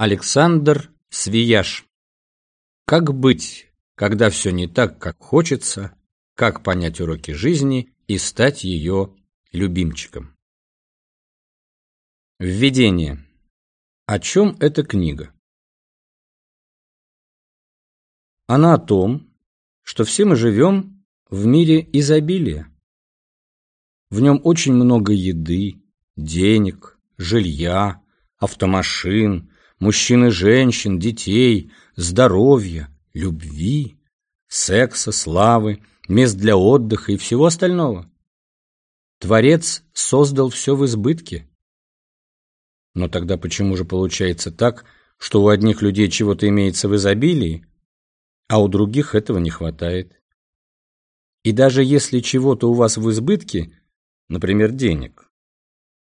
Александр Свияж. Как быть, когда все не так, как хочется, как понять уроки жизни и стать ее любимчиком. Введение. О чем эта книга? Она о том, что все мы живем в мире изобилия. В нем очень много еды, денег, жилья, автомашин, мужчин и женщин, детей, здоровья, любви, секса, славы, мест для отдыха и всего остального. Творец создал все в избытке. Но тогда почему же получается так, что у одних людей чего-то имеется в изобилии, а у других этого не хватает? И даже если чего-то у вас в избытке, например, денег,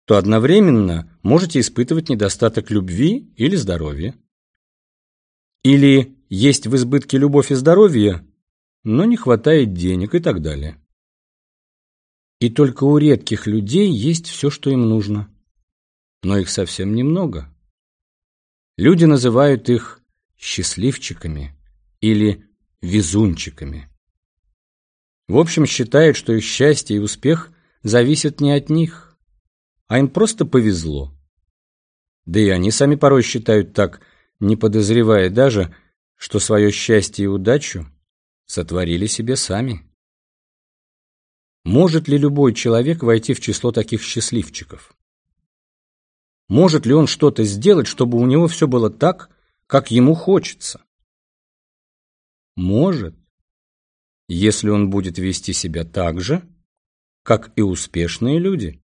то одновременно можете испытывать недостаток любви или здоровья. Или есть в избытке любовь и здоровье, но не хватает денег и так далее. И только у редких людей есть все, что им нужно. Но их совсем немного. Люди называют их счастливчиками или везунчиками. В общем, считают, что их счастье и успех зависят не от них, а им просто повезло. Да и они сами порой считают так, не подозревая даже, что свое счастье и удачу сотворили себе сами. Может ли любой человек войти в число таких счастливчиков? Может ли он что-то сделать, чтобы у него все было так, как ему хочется? Может, если он будет вести себя так же, как и успешные люди.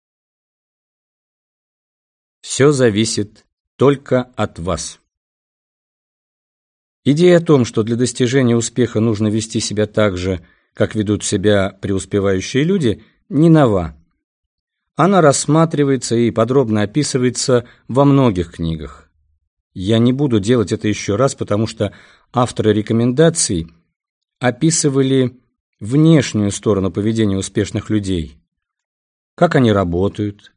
Все зависит только от вас. Идея о том, что для достижения успеха нужно вести себя так же, как ведут себя преуспевающие люди, не нова. Она рассматривается и подробно описывается во многих книгах. Я не буду делать это еще раз, потому что авторы рекомендаций описывали внешнюю сторону поведения успешных людей. Как они работают,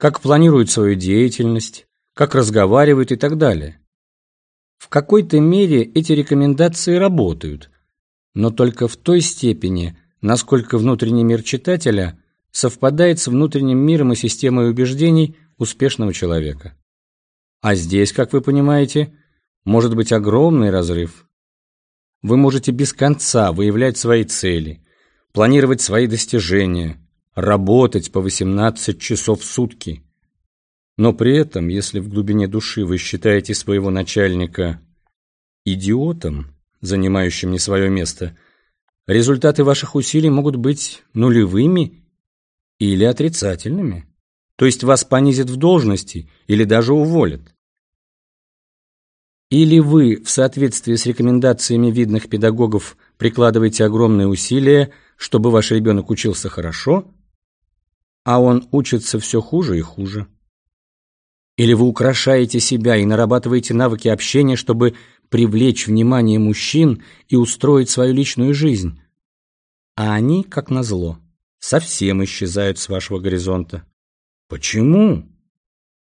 как планируют свою деятельность, как разговаривают и так далее. В какой-то мере эти рекомендации работают, но только в той степени, насколько внутренний мир читателя совпадает с внутренним миром и системой убеждений успешного человека. А здесь, как вы понимаете, может быть огромный разрыв. Вы можете без конца выявлять свои цели, планировать свои достижения, работать по 18 часов в сутки. Но при этом, если в глубине души вы считаете своего начальника идиотом, занимающим не свое место, результаты ваших усилий могут быть нулевыми или отрицательными. То есть вас понизят в должности или даже уволят. Или вы, в соответствии с рекомендациями видных педагогов, прикладываете огромные усилия, чтобы ваш ребенок учился хорошо, а он учится все хуже и хуже. Или вы украшаете себя и нарабатываете навыки общения, чтобы привлечь внимание мужчин и устроить свою личную жизнь. А они, как назло, совсем исчезают с вашего горизонта. Почему?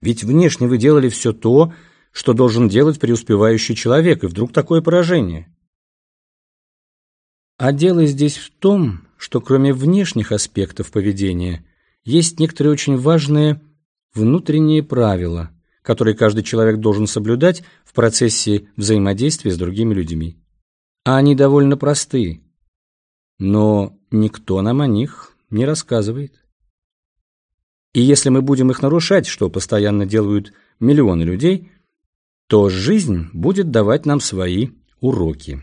Ведь внешне вы делали все то, что должен делать преуспевающий человек, и вдруг такое поражение. А дело здесь в том, что кроме внешних аспектов поведения – есть некоторые очень важные внутренние правила, которые каждый человек должен соблюдать в процессе взаимодействия с другими людьми. А они довольно просты, но никто нам о них не рассказывает. И если мы будем их нарушать, что постоянно делают миллионы людей, то жизнь будет давать нам свои уроки.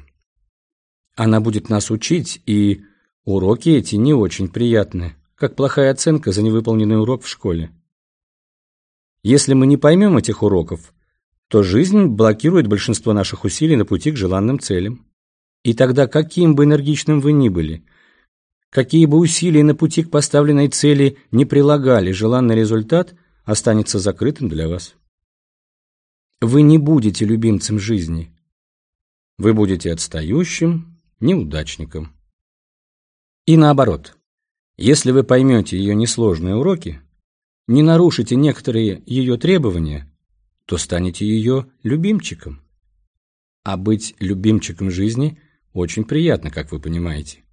Она будет нас учить, и уроки эти не очень приятны как плохая оценка за невыполненный урок в школе. Если мы не поймем этих уроков, то жизнь блокирует большинство наших усилий на пути к желанным целям. И тогда, каким бы энергичным вы ни были, какие бы усилия на пути к поставленной цели не прилагали, желанный результат останется закрытым для вас. Вы не будете любимцем жизни. Вы будете отстающим, неудачником. И наоборот. Если вы поймете ее несложные уроки, не нарушите некоторые ее требования, то станете ее любимчиком. А быть любимчиком жизни очень приятно, как вы понимаете.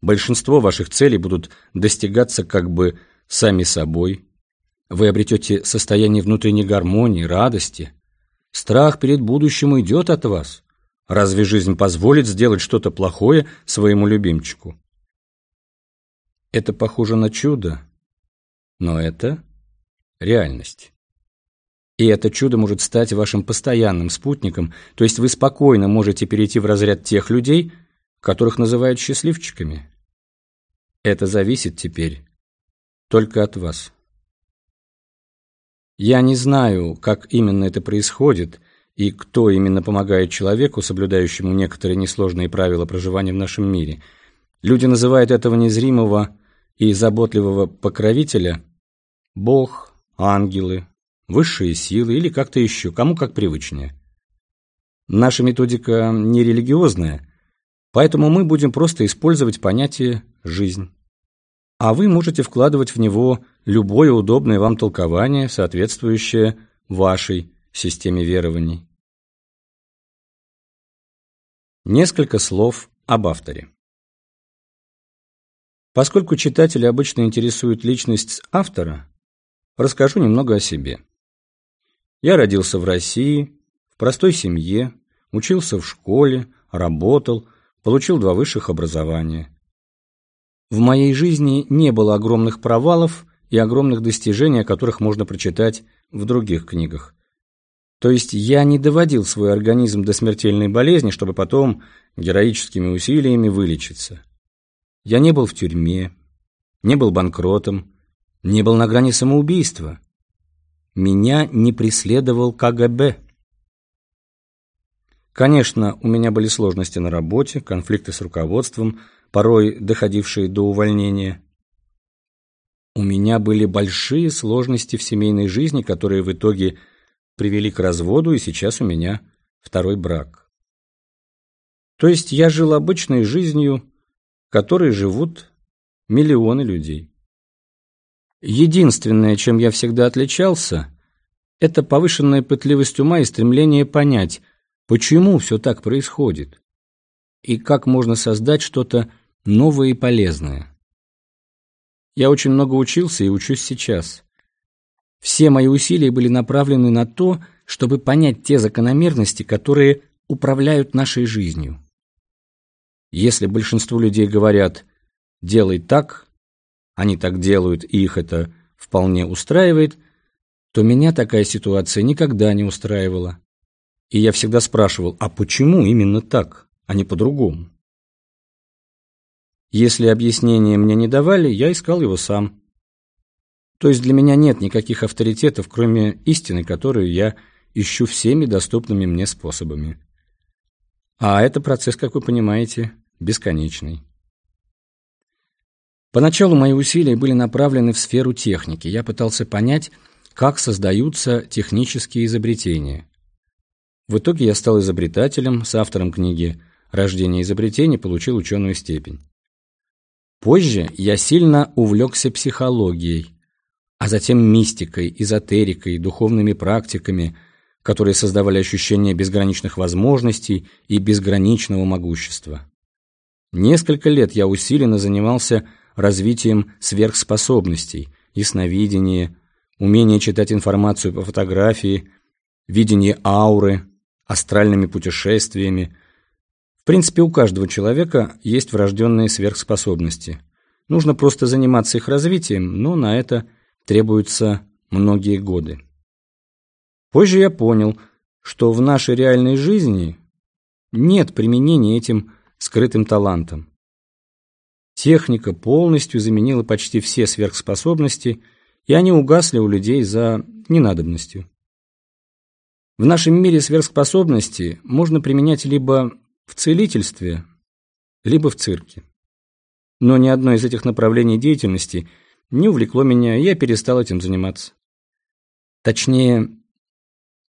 Большинство ваших целей будут достигаться как бы сами собой. Вы обретете состояние внутренней гармонии, радости. Страх перед будущим уйдет от вас. Разве жизнь позволит сделать что-то плохое своему любимчику? Это похоже на чудо, но это реальность. И это чудо может стать вашим постоянным спутником, то есть вы спокойно можете перейти в разряд тех людей, которых называют счастливчиками. Это зависит теперь только от вас. Я не знаю, как именно это происходит и кто именно помогает человеку, соблюдающему некоторые несложные правила проживания в нашем мире. Люди называют этого незримого и заботливого покровителя Бог, ангелы, высшие силы или как-то еще, кому как привычнее. Наша методика не религиозная, поэтому мы будем просто использовать понятие «жизнь». А вы можете вкладывать в него любое удобное вам толкование, соответствующее вашей системе верований. Несколько слов об авторе. Поскольку читателя обычно интересует личность автора, расскажу немного о себе. Я родился в России, в простой семье, учился в школе, работал, получил два высших образования. В моей жизни не было огромных провалов и огромных достижений, о которых можно прочитать в других книгах. То есть я не доводил свой организм до смертельной болезни, чтобы потом героическими усилиями вылечиться. Я не был в тюрьме, не был банкротом, не был на грани самоубийства. Меня не преследовал КГБ. Конечно, у меня были сложности на работе, конфликты с руководством, порой доходившие до увольнения. У меня были большие сложности в семейной жизни, которые в итоге привели к разводу, и сейчас у меня второй брак. То есть я жил обычной жизнью, которой живут миллионы людей. Единственное, чем я всегда отличался, это повышенная пытливость ума и стремление понять, почему все так происходит, и как можно создать что-то новое и полезное. Я очень много учился и учусь сейчас. Все мои усилия были направлены на то, чтобы понять те закономерности, которые управляют нашей жизнью. Если большинство людей говорят «делай так», они так делают, и их это вполне устраивает, то меня такая ситуация никогда не устраивала. И я всегда спрашивал, а почему именно так, а не по-другому? Если объяснения мне не давали, я искал его сам. То есть для меня нет никаких авторитетов, кроме истины, которую я ищу всеми доступными мне способами. А это процесс, как вы понимаете, бесконечный. Поначалу мои усилия были направлены в сферу техники. Я пытался понять, как создаются технические изобретения. В итоге я стал изобретателем, с автором книги «Рождение изобретений» получил ученую степень. Позже я сильно увлекся психологией, а затем мистикой, эзотерикой, духовными практиками, которые создавали ощущение безграничных возможностей и безграничного могущества. Несколько лет я усиленно занимался развитием сверхспособностей, ясновидения, умение читать информацию по фотографии, видение ауры, астральными путешествиями. В принципе, у каждого человека есть врожденные сверхспособности. Нужно просто заниматься их развитием, но на это требуются многие годы. Позже я понял, что в нашей реальной жизни нет применения этим скрытым талантам. Техника полностью заменила почти все сверхспособности, и они угасли у людей за ненадобностью. В нашем мире сверхспособности можно применять либо в целительстве, либо в цирке. Но ни одно из этих направлений деятельности не увлекло меня, и я перестал этим заниматься. Точнее,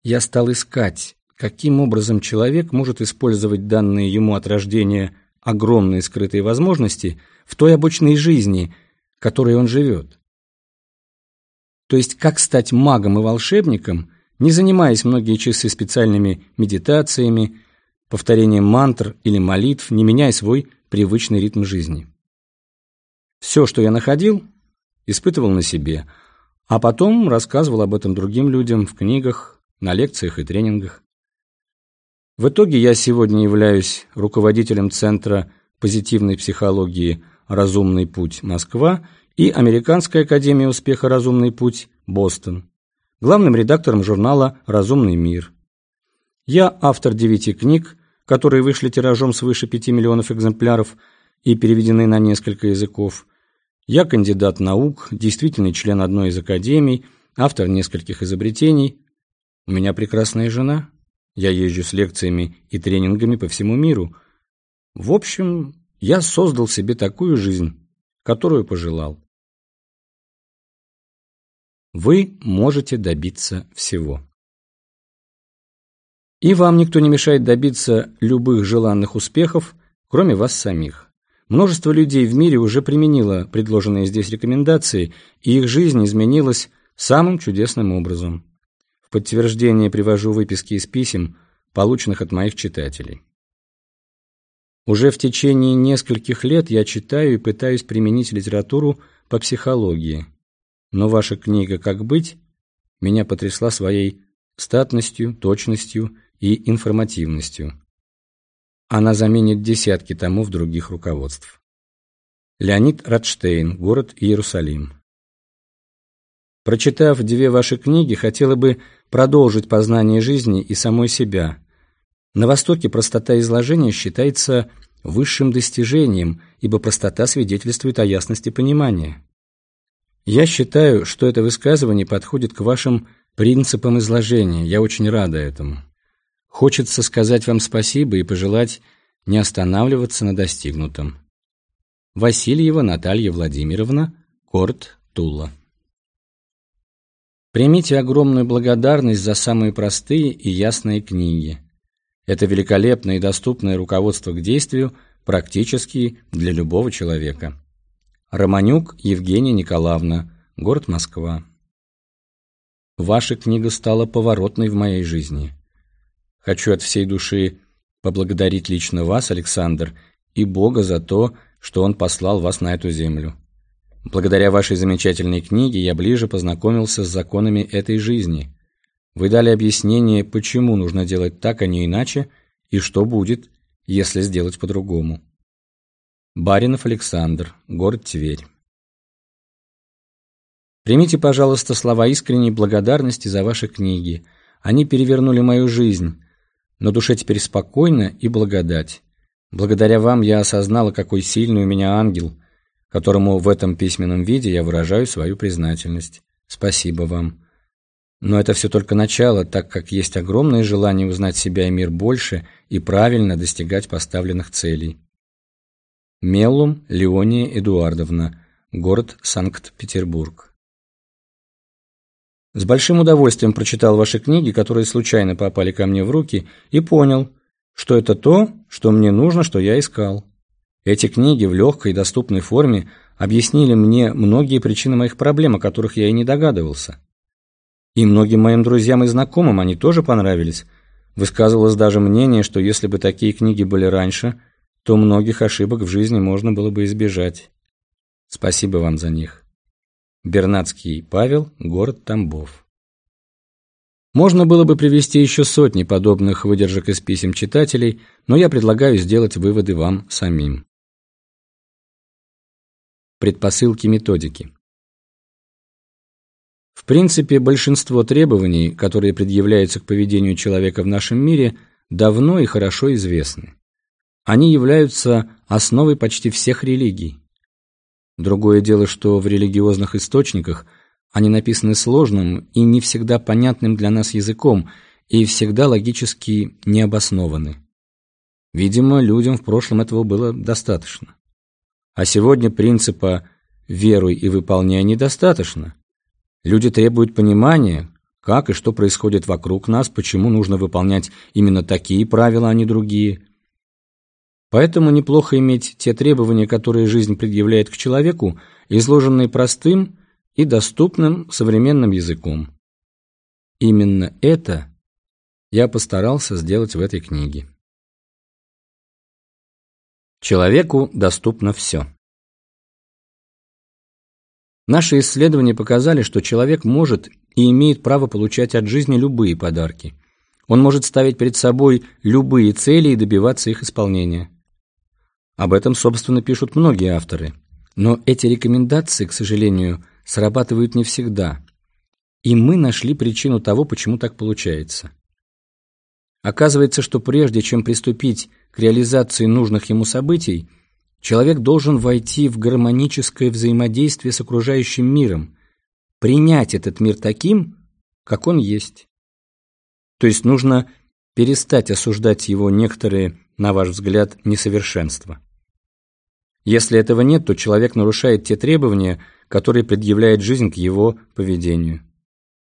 я стал искать, каким образом человек может использовать данные ему от рождения огромные скрытые возможности в той обычной жизни, которой он живет. То есть, как стать магом и волшебником, не занимаясь многие часы специальными медитациями, повторением мантр или молитв, не меняя свой привычный ритм жизни. Все, что я находил, испытывал на себе, а потом рассказывал об этом другим людям в книгах, на лекциях и тренингах. В итоге я сегодня являюсь руководителем Центра позитивной психологии «Разумный путь Москва» и Американской академии успеха «Разумный путь» Бостон, главным редактором журнала «Разумный мир». Я автор девяти книг, которые вышли тиражом свыше 5 миллионов экземпляров и переведены на несколько языков. Я кандидат наук, действительный член одной из академий, автор нескольких изобретений. У меня прекрасная жена. Я езжу с лекциями и тренингами по всему миру. В общем, я создал себе такую жизнь, которую пожелал. Вы можете добиться всего. И вам никто не мешает добиться любых желанных успехов, кроме вас самих. Множество людей в мире уже применило предложенные здесь рекомендации, и их жизнь изменилась самым чудесным образом. Подтверждение привожу выписки из писем, полученных от моих читателей. Уже в течение нескольких лет я читаю и пытаюсь применить литературу по психологии. Но ваша книга «Как быть» меня потрясла своей статностью, точностью и информативностью. Она заменит десятки томов других руководств. Леонид Радштейн, город Иерусалим. Прочитав две ваши книги, хотела бы продолжить познание жизни и самой себя. На Востоке простота изложения считается высшим достижением, ибо простота свидетельствует о ясности понимания. Я считаю, что это высказывание подходит к вашим принципам изложения. Я очень рада этому. Хочется сказать вам спасибо и пожелать не останавливаться на достигнутом. Васильева Наталья Владимировна, Корт, Тула. Примите огромную благодарность за самые простые и ясные книги. Это великолепное и доступное руководство к действию практически для любого человека. Романюк Евгения Николаевна, город Москва. Ваша книга стала поворотной в моей жизни. Хочу от всей души поблагодарить лично вас, Александр, и Бога за то, что Он послал вас на эту землю. Благодаря вашей замечательной книге я ближе познакомился с законами этой жизни. Вы дали объяснение, почему нужно делать так, а не иначе, и что будет, если сделать по-другому. Баринов Александр, город Тверь. Примите, пожалуйста, слова искренней благодарности за ваши книги. Они перевернули мою жизнь, на душе теперь спокойно и благодать. Благодаря вам я осознала, какой сильный у меня ангел, которому в этом письменном виде я выражаю свою признательность. Спасибо вам. Но это все только начало, так как есть огромное желание узнать себя и мир больше и правильно достигать поставленных целей. Меллум Леония Эдуардовна, город Санкт-Петербург. С большим удовольствием прочитал ваши книги, которые случайно попали ко мне в руки, и понял, что это то, что мне нужно, что я искал. Эти книги в легкой и доступной форме объяснили мне многие причины моих проблем, о которых я и не догадывался. И многим моим друзьям и знакомым они тоже понравились. Высказывалось даже мнение, что если бы такие книги были раньше, то многих ошибок в жизни можно было бы избежать. Спасибо вам за них. Бернацкий Павел, город Тамбов. Можно было бы привести еще сотни подобных выдержек из писем читателей, но я предлагаю сделать выводы вам самим. Предпосылки методики. В принципе, большинство требований, которые предъявляются к поведению человека в нашем мире, давно и хорошо известны. Они являются основой почти всех религий. Другое дело, что в религиозных источниках они написаны сложным и не всегда понятным для нас языком и всегда логически необоснованы. Видимо, людям в прошлом этого было достаточно. А сегодня принципа «веруй и выполняй» недостаточно. Люди требуют понимания, как и что происходит вокруг нас, почему нужно выполнять именно такие правила, а не другие – Поэтому неплохо иметь те требования, которые жизнь предъявляет к человеку, изложенные простым и доступным современным языком. Именно это я постарался сделать в этой книге. Человеку доступно все. Наши исследования показали, что человек может и имеет право получать от жизни любые подарки. Он может ставить перед собой любые цели и добиваться их исполнения. Об этом, собственно, пишут многие авторы. Но эти рекомендации, к сожалению, срабатывают не всегда. И мы нашли причину того, почему так получается. Оказывается, что прежде чем приступить к реализации нужных ему событий, Человек должен войти в гармоническое взаимодействие с окружающим миром, принять этот мир таким, как он есть. То есть нужно перестать осуждать его некоторые, на ваш взгляд, несовершенства. Если этого нет, то человек нарушает те требования, которые предъявляет жизнь к его поведению.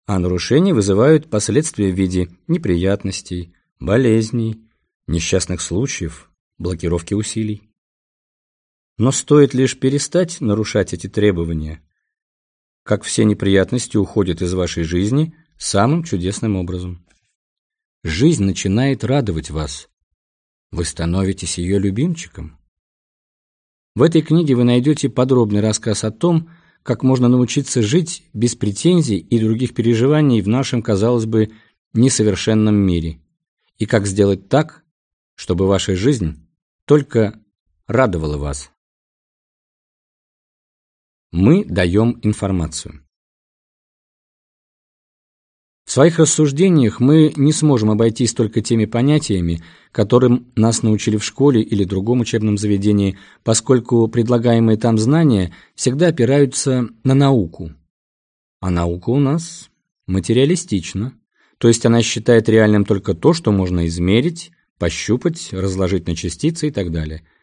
А нарушения вызывают последствия в виде неприятностей, болезней, несчастных случаев, блокировки усилий. Но стоит лишь перестать нарушать эти требования, как все неприятности уходят из вашей жизни самым чудесным образом. Жизнь начинает радовать вас. Вы становитесь ее любимчиком. В этой книге вы найдете подробный рассказ о том, как можно научиться жить без претензий и других переживаний в нашем, казалось бы, несовершенном мире, и как сделать так, чтобы ваша жизнь только радовала вас. Мы даем информацию. В своих рассуждениях мы не сможем обойтись только теми понятиями, которым нас научили в школе или другом учебном заведении, поскольку предлагаемые там знания всегда опираются на науку. А наука у нас материалистична, то есть она считает реальным только то, что можно измерить, пощупать, разложить на частицы и так далее –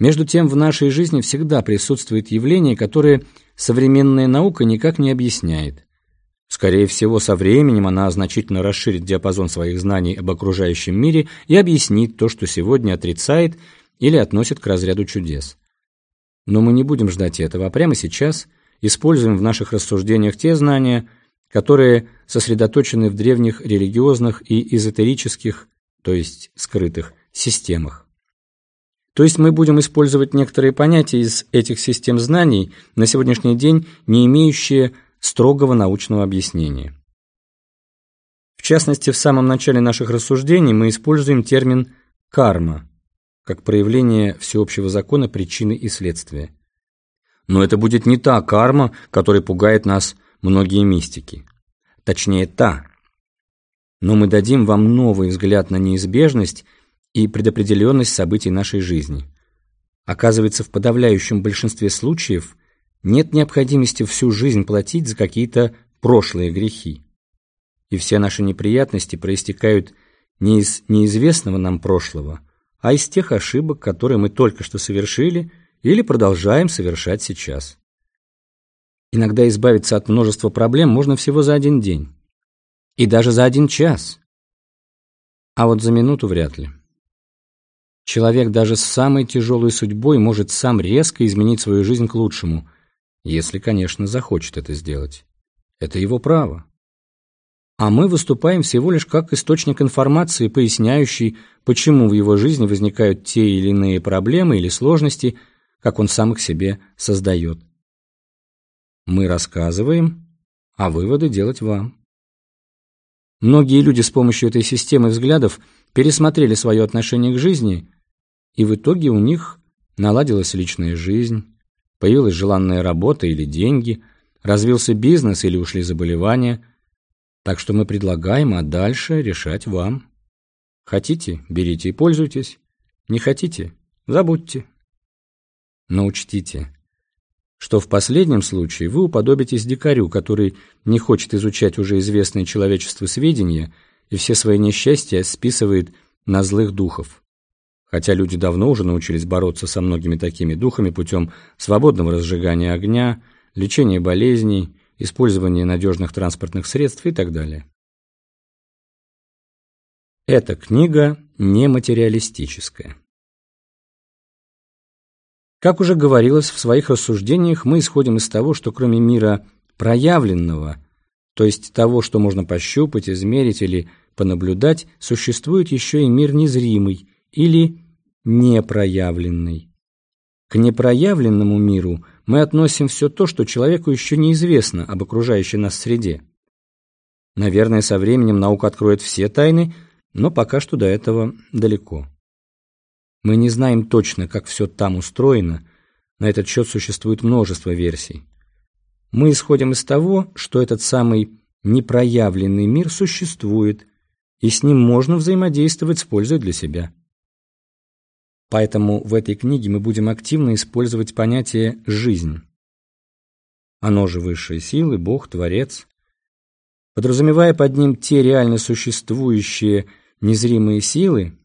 между тем, в нашей жизни всегда присутствует явление, которое современная наука никак не объясняет. Скорее всего, со временем она значительно расширит диапазон своих знаний об окружающем мире и объяснит то, что сегодня отрицает или относит к разряду чудес. Но мы не будем ждать этого, а прямо сейчас используем в наших рассуждениях те знания, которые сосредоточены в древних религиозных и эзотерических, то есть скрытых, системах. То есть мы будем использовать некоторые понятия из этих систем знаний, на сегодняшний день не имеющие строгого научного объяснения. В частности, в самом начале наших рассуждений мы используем термин «карма» как проявление всеобщего закона причины и следствия. Но это будет не та карма, которая пугает нас многие мистики. Точнее, та. Но мы дадим вам новый взгляд на неизбежность и предопределенность событий нашей жизни. Оказывается, в подавляющем большинстве случаев нет необходимости всю жизнь платить за какие-то прошлые грехи. И все наши неприятности проистекают не из неизвестного нам прошлого, а из тех ошибок, которые мы только что совершили или продолжаем совершать сейчас. Иногда избавиться от множества проблем можно всего за один день. И даже за один час. А вот за минуту вряд ли. Человек даже с самой тяжелой судьбой может сам резко изменить свою жизнь к лучшему, если, конечно, захочет это сделать. Это его право. А мы выступаем всего лишь как источник информации, поясняющий, почему в его жизни возникают те или иные проблемы или сложности, как он сам их себе создает. Мы рассказываем, а выводы делать вам. Многие люди с помощью этой системы взглядов пересмотрели свое отношение к жизни и в итоге у них наладилась личная жизнь, появилась желанная работа или деньги, развился бизнес или ушли заболевания. Так что мы предлагаем, а дальше решать вам. Хотите – берите и пользуйтесь. Не хотите – забудьте. Но учтите, что в последнем случае вы уподобитесь дикарю, который не хочет изучать уже известные человечеству сведения и все свои несчастья списывает на злых духов хотя люди давно уже научились бороться со многими такими духами путем свободного разжигания огня, лечения болезней, использования надежных транспортных средств и так далее. Эта книга не материалистическая. Как уже говорилось в своих рассуждениях, мы исходим из того, что кроме мира проявленного, то есть того, что можно пощупать, измерить или понаблюдать, существует еще и мир незримый или непроявленный. К непроявленному миру мы относим все то, что человеку еще неизвестно об окружающей нас среде. Наверное, со временем наука откроет все тайны, но пока что до этого далеко. Мы не знаем точно, как все там устроено, на этот счет существует множество версий. Мы исходим из того, что этот самый непроявленный мир существует, и с ним можно взаимодействовать с пользой для себя. Поэтому в этой книге мы будем активно использовать понятие «жизнь». Оно же высшие силы, Бог, Творец, подразумевая под ним те реально существующие незримые силы,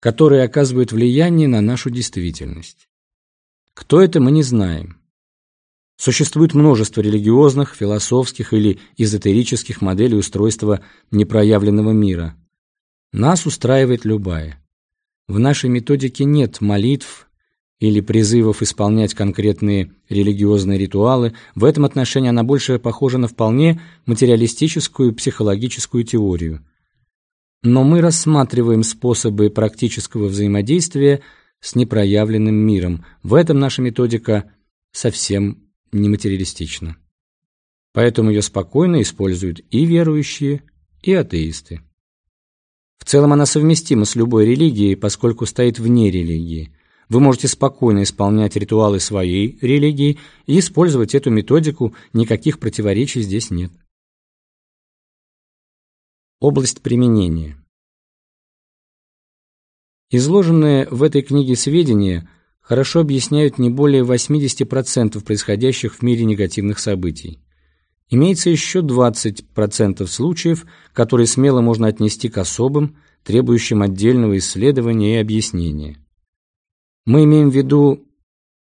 которые оказывают влияние на нашу действительность. Кто это, мы не знаем. Существует множество религиозных, философских или эзотерических моделей устройства непроявленного мира. Нас устраивает любая. В нашей методике нет молитв или призывов исполнять конкретные религиозные ритуалы. В этом отношении она больше похожа на вполне материалистическую психологическую теорию. Но мы рассматриваем способы практического взаимодействия с непроявленным миром. В этом наша методика совсем нематериалистична. Поэтому ее спокойно используют и верующие, и атеисты. В целом она совместима с любой религией, поскольку стоит вне религии. Вы можете спокойно исполнять ритуалы своей религии и использовать эту методику, никаких противоречий здесь нет. Область применения. Изложенные в этой книге сведения – хорошо объясняют не более 80% происходящих в мире негативных событий. Имеется еще 20% случаев, которые смело можно отнести к особым, требующим отдельного исследования и объяснения. Мы имеем в виду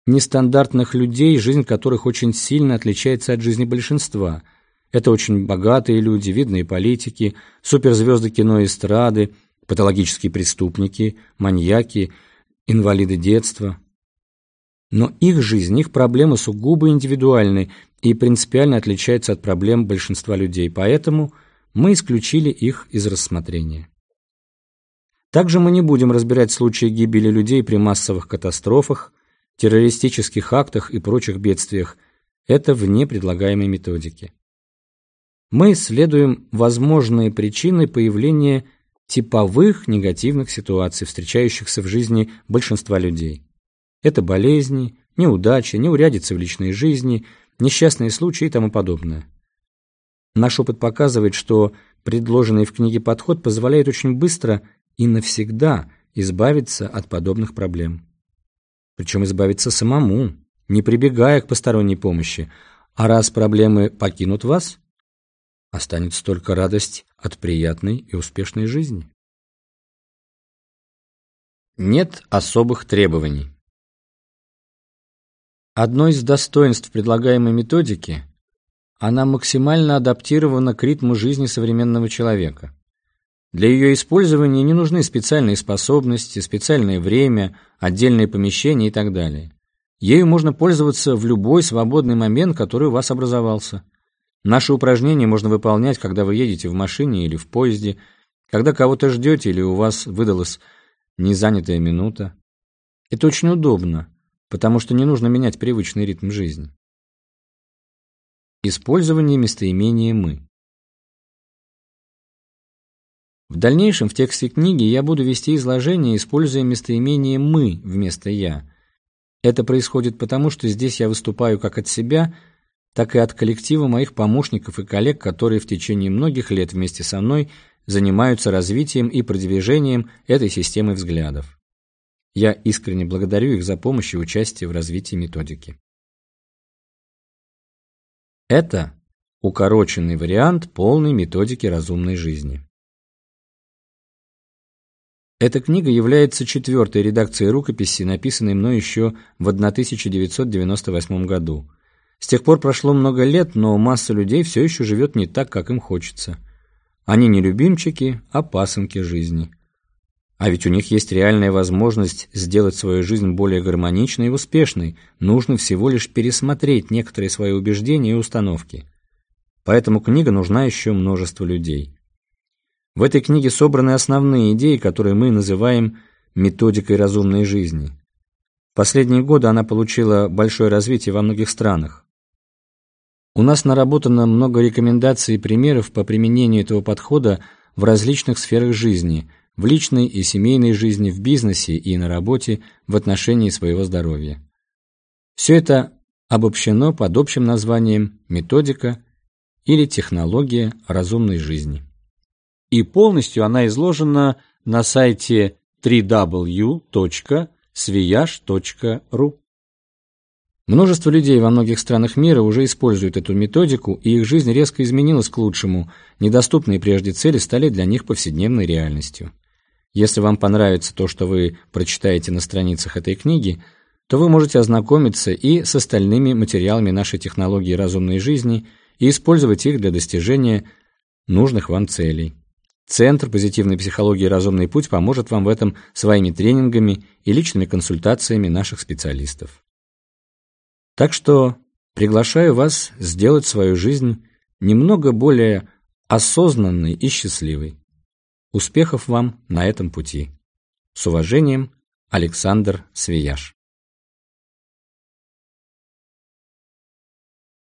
нестандартных людей, жизнь которых очень сильно отличается от жизни большинства. Это очень богатые люди, видные политики, суперзвезды кино и эстрады, патологические преступники, маньяки, инвалиды детства. Но их жизнь, их проблемы сугубо индивидуальны и принципиально отличаются от проблем большинства людей, поэтому мы исключили их из рассмотрения. Также мы не будем разбирать случаи гибели людей при массовых катастрофах, террористических актах и прочих бедствиях. Это вне предлагаемой методики. Мы исследуем возможные причины появления типовых негативных ситуаций, встречающихся в жизни большинства людей. Это болезни, неудачи, неурядицы в личной жизни, несчастные случаи и тому подобное. Наш опыт показывает, что предложенный в книге подход позволяет очень быстро и навсегда избавиться от подобных проблем. Причем избавиться самому, не прибегая к посторонней помощи. А раз проблемы покинут вас, останется только радость от приятной и успешной жизни. Нет особых требований. Одно из достоинств предлагаемой методики – она максимально адаптирована к ритму жизни современного человека. Для ее использования не нужны специальные способности, специальное время, отдельные помещения и так далее. Ею можно пользоваться в любой свободный момент, который у вас образовался. Наши упражнения можно выполнять, когда вы едете в машине или в поезде, когда кого-то ждете или у вас выдалась незанятая минута. Это очень удобно потому что не нужно менять привычный ритм жизни. Использование местоимения «мы». В дальнейшем в тексте книги я буду вести изложение, используя местоимение «мы» вместо «я». Это происходит потому, что здесь я выступаю как от себя, так и от коллектива моих помощников и коллег, которые в течение многих лет вместе со мной занимаются развитием и продвижением этой системы взглядов. Я искренне благодарю их за помощь и участие в развитии методики. Это укороченный вариант полной методики разумной жизни. Эта книга является четвертой редакцией рукописи, написанной мной еще в 1998 году. С тех пор прошло много лет, но масса людей все еще живет не так, как им хочется. Они не любимчики, а пасынки жизни. А ведь у них есть реальная возможность сделать свою жизнь более гармоничной и успешной. Нужно всего лишь пересмотреть некоторые свои убеждения и установки. поэтому книга нужна еще множеству людей. В этой книге собраны основные идеи, которые мы называем методикой разумной жизни. В последние годы она получила большое развитие во многих странах. У нас наработано много рекомендаций и примеров по применению этого подхода в различных сферах жизни, в личной и семейной жизни, в бизнесе и на работе, в отношении своего здоровья. Все это обобщено под общим названием «методика» или «технология разумной жизни». И полностью она изложена на сайте www.sviyash.ru. Множество людей во многих странах мира уже используют эту методику, и их жизнь резко изменилась к лучшему. Недоступные прежде цели стали для них повседневной реальностью. Если вам понравится то, что вы прочитаете на страницах этой книги, то вы можете ознакомиться и с остальными материалами нашей технологии разумной жизни и использовать их для достижения нужных вам целей. Центр позитивной психологии «Разумный путь» поможет вам в этом своими тренингами и личными консультациями наших специалистов. Так что приглашаю вас сделать свою жизнь немного более осознанной и счастливой. Успехов вам на этом пути. С уважением, Александр Свияж.